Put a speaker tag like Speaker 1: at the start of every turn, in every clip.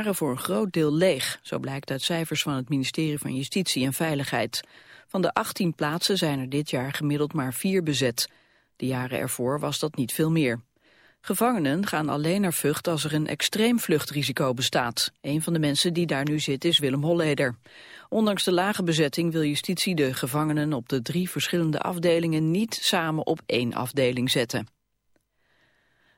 Speaker 1: waren voor een groot deel leeg. Zo blijkt uit cijfers van het ministerie van Justitie en Veiligheid. Van de 18 plaatsen zijn er dit jaar gemiddeld maar vier bezet. De jaren ervoor was dat niet veel meer. Gevangenen gaan alleen naar Vught als er een extreem vluchtrisico bestaat. Een van de mensen die daar nu zit is Willem Holleder. Ondanks de lage bezetting wil justitie de gevangenen op de drie verschillende afdelingen niet samen op één afdeling zetten.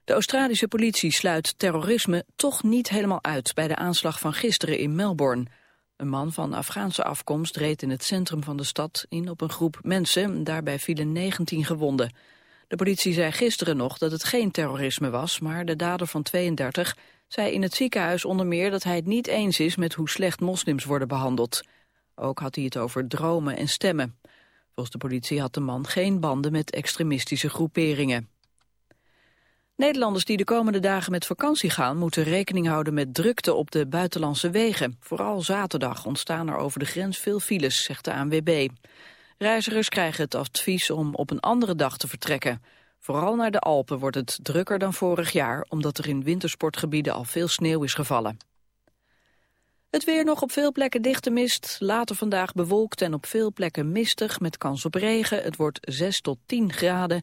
Speaker 1: De Australische politie sluit terrorisme toch niet helemaal uit bij de aanslag van gisteren in Melbourne. Een man van Afghaanse afkomst reed in het centrum van de stad in op een groep mensen. Daarbij vielen 19 gewonden. De politie zei gisteren nog dat het geen terrorisme was, maar de dader van 32 zei in het ziekenhuis onder meer dat hij het niet eens is met hoe slecht moslims worden behandeld. Ook had hij het over dromen en stemmen. Volgens de politie had de man geen banden met extremistische groeperingen. Nederlanders die de komende dagen met vakantie gaan... moeten rekening houden met drukte op de buitenlandse wegen. Vooral zaterdag ontstaan er over de grens veel files, zegt de ANWB. Reizigers krijgen het advies om op een andere dag te vertrekken. Vooral naar de Alpen wordt het drukker dan vorig jaar... omdat er in wintersportgebieden al veel sneeuw is gevallen. Het weer nog op veel plekken dichte mist. Later vandaag bewolkt en op veel plekken mistig met kans op regen. Het wordt 6 tot 10 graden.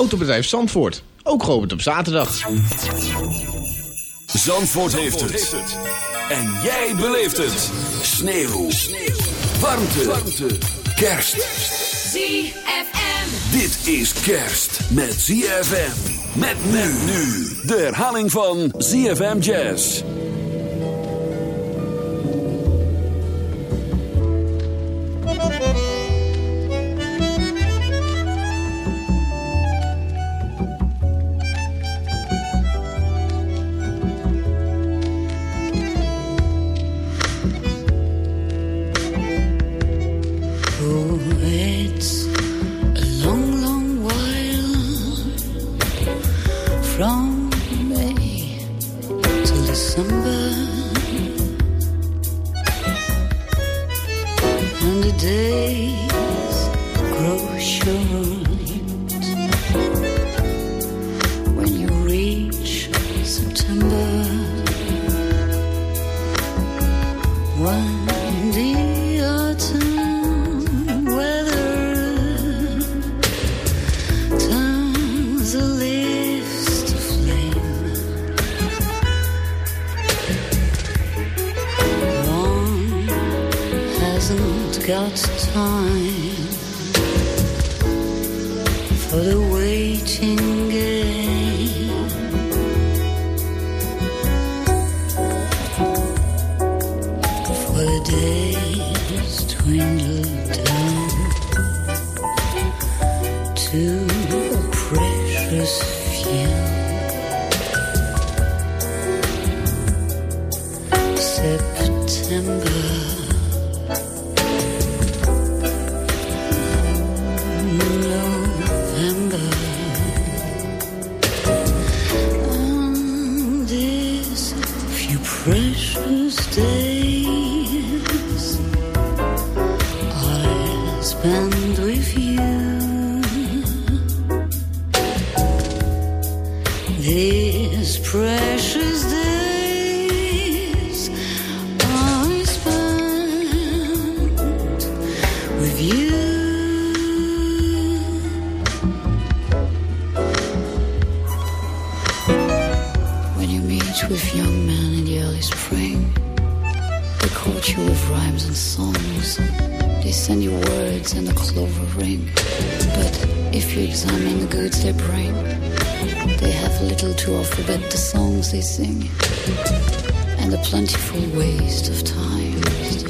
Speaker 2: Autobedrijf Zandvoort, ook geopend op zaterdag.
Speaker 3: Zandvoort, heeft, het. En jij beleeft het. Sneeuw. Sneeuw. Warmte. Warmte. Kerst.
Speaker 4: ZFM.
Speaker 3: Dit is kerst met ZFM. Met men nu. De herhaling van ZFM Jazz.
Speaker 5: Oh, you meet with young men in the early spring, they court you with rhymes and songs. They send you words and a clover ring. But if you examine the goods they bring, they have little to offer but the songs they sing and the plentiful waste of time. Waste of time.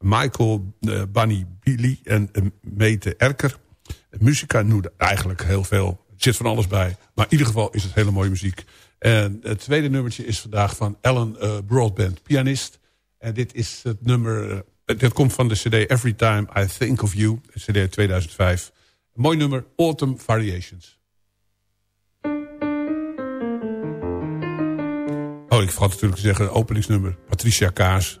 Speaker 6: Michael uh, Bunny Billy en uh, Mete Erker. Muzika noemde eigenlijk heel veel. Er zit van alles bij. Maar in ieder geval is het hele mooie muziek. En het tweede nummertje is vandaag van Alan uh, Broadband, pianist. En dit is het nummer... dit komt van de cd Every Time I Think of You. cd 2005. Een mooi nummer, Autumn Variations. Oh, ik vergat natuurlijk te zeggen, openingsnummer. Patricia Kaas,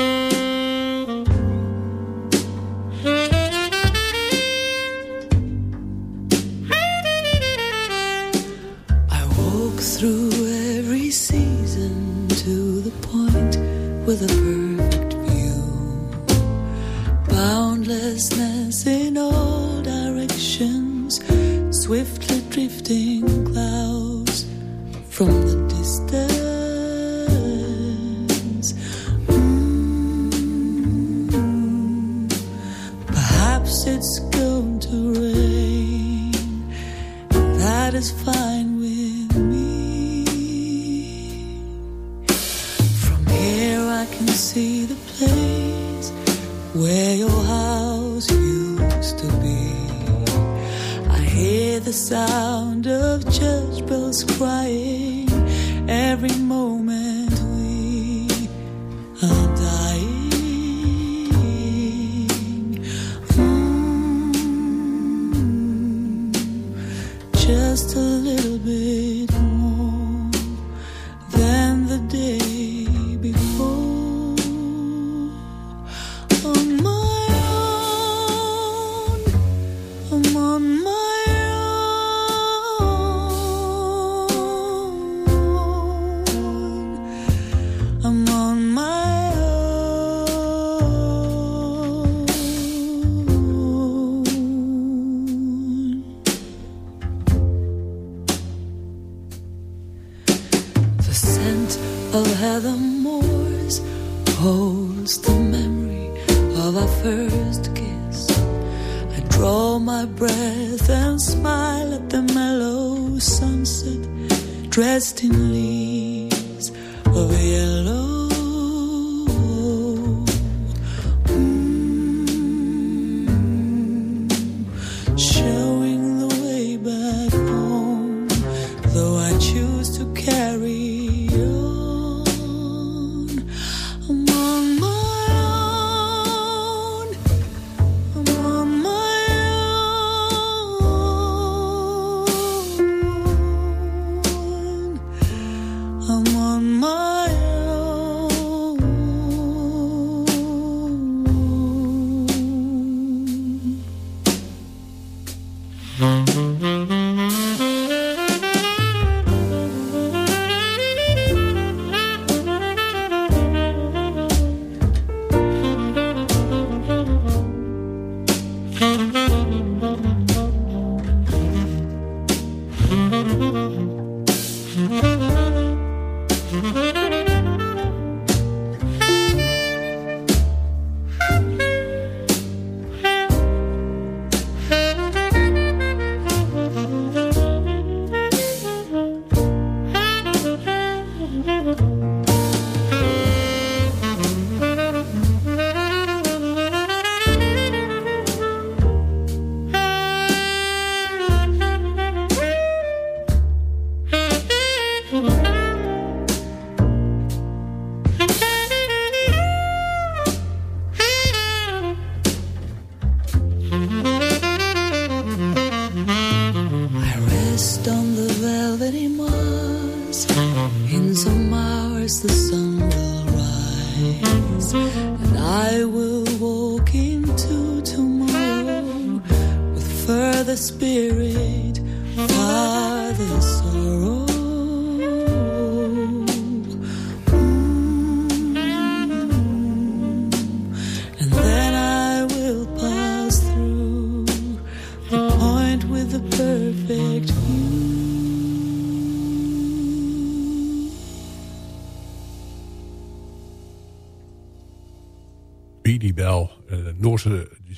Speaker 7: The place where your house used to be. I hear the sound of church bells crying every moment we are dying. Mm, just a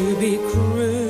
Speaker 8: to be cruel.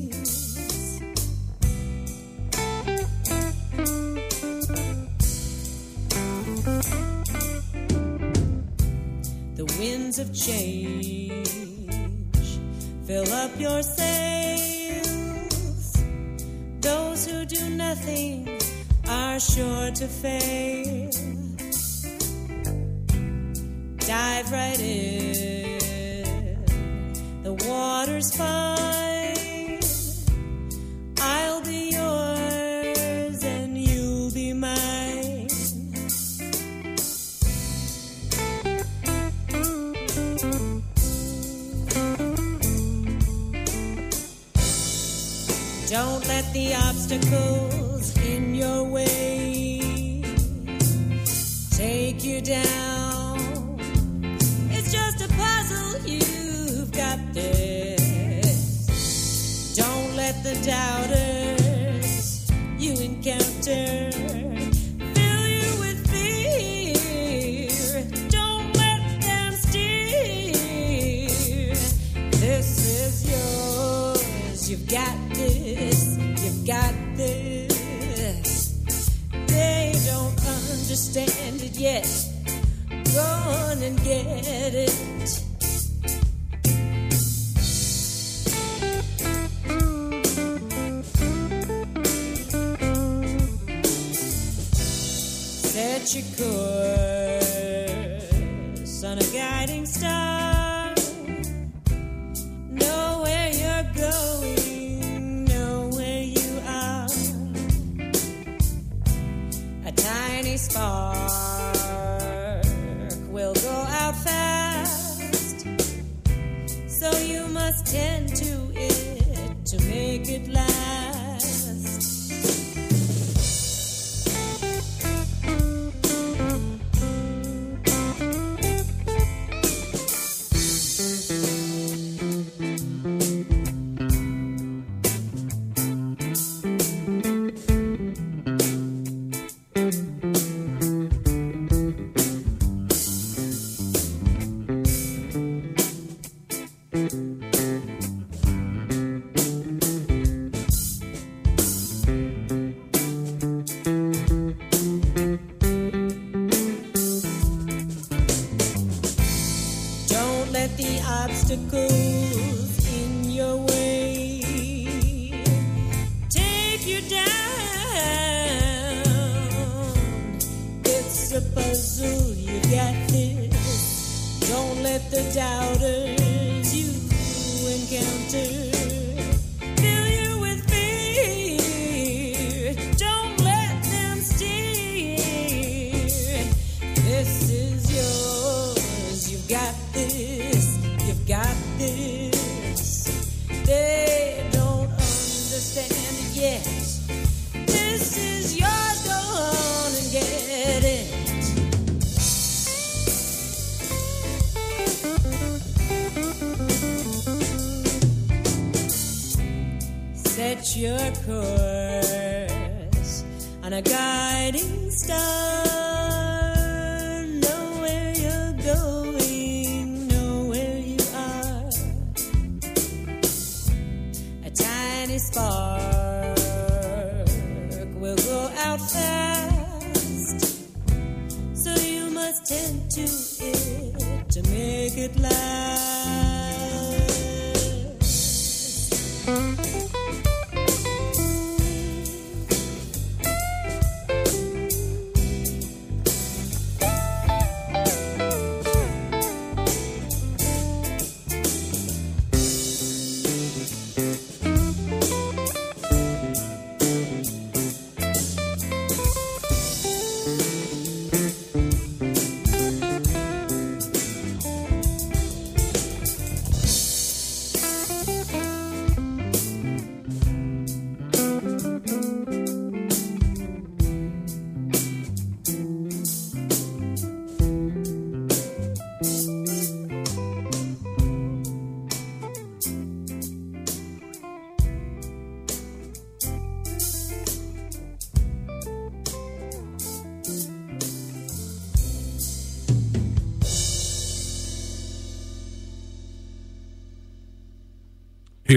Speaker 9: Of change fill up your sails. Those who do nothing are sure to fail. Dive right in, the water's fine. Obstacles in your way take you down. It's just a puzzle, you've got this. Don't let the doubters you encounter yet. Go on and get it. Set your course on a guiding star. Know where you're going, know where you are. A tiny spark you and a guiding star. Know where you're going, know where you are. A tiny spark will go out fast, so you must tend to it to make it last.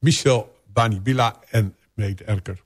Speaker 6: Michel Banibila en Meet Erker.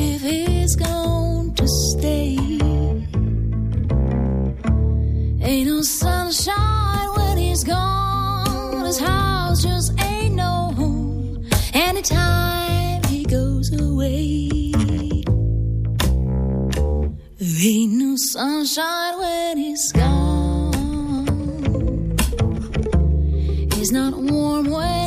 Speaker 5: Sunshine when he's gone. His house just ain't no home. Anytime he goes away, ain't no sunshine when he's gone. He's not warm when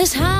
Speaker 6: This house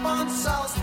Speaker 10: Up on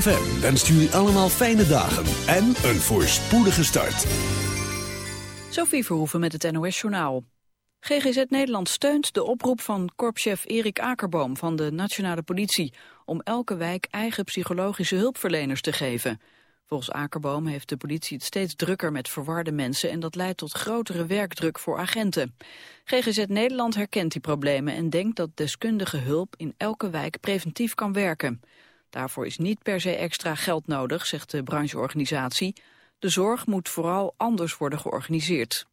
Speaker 3: ZFM wenst jullie allemaal fijne dagen en een voorspoedige start.
Speaker 1: Sophie Verhoeven met het NOS-journaal. GGZ Nederland steunt de oproep van korpschef Erik Akerboom van de Nationale Politie om elke wijk eigen psychologische hulpverleners te geven. Volgens Akerboom heeft de politie het steeds drukker met verwarde mensen en dat leidt tot grotere werkdruk voor agenten. GGZ Nederland herkent die problemen en denkt dat deskundige hulp in elke wijk preventief kan werken. Daarvoor is niet per se extra geld nodig, zegt de brancheorganisatie. De zorg moet vooral anders worden georganiseerd.